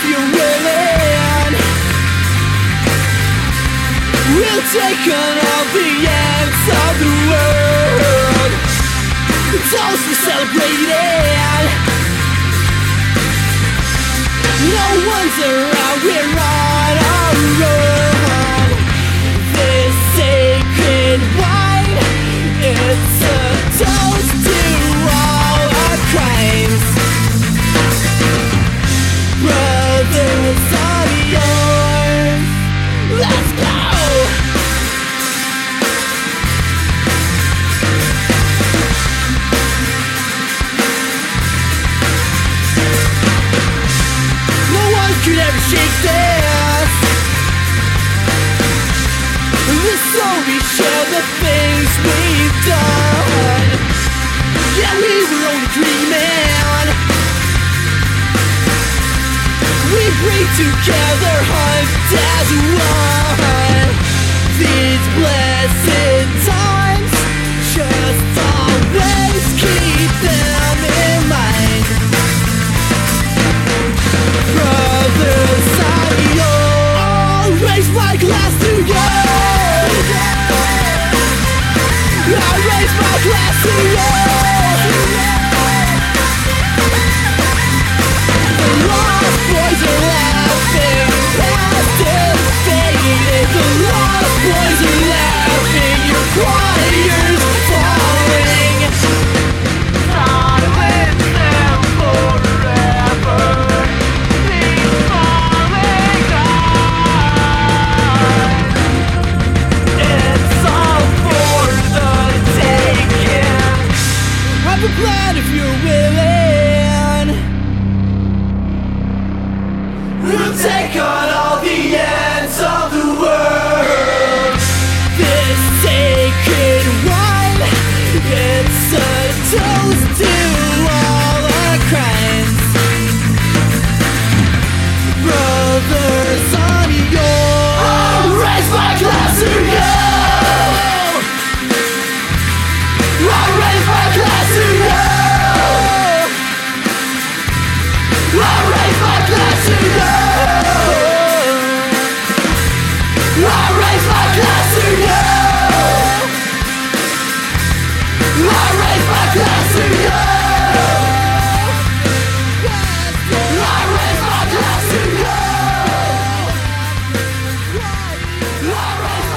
if you're willing. We'll take on all the ends of the world. Toast for celebrating. No one's around, we're on No one could ever shake this. The soul we share, the things we've done. Yeah, we were only dreaming. We breathe together, hunt as one. These blessed times, just always keep them my glass to you. Plan if you're Laurel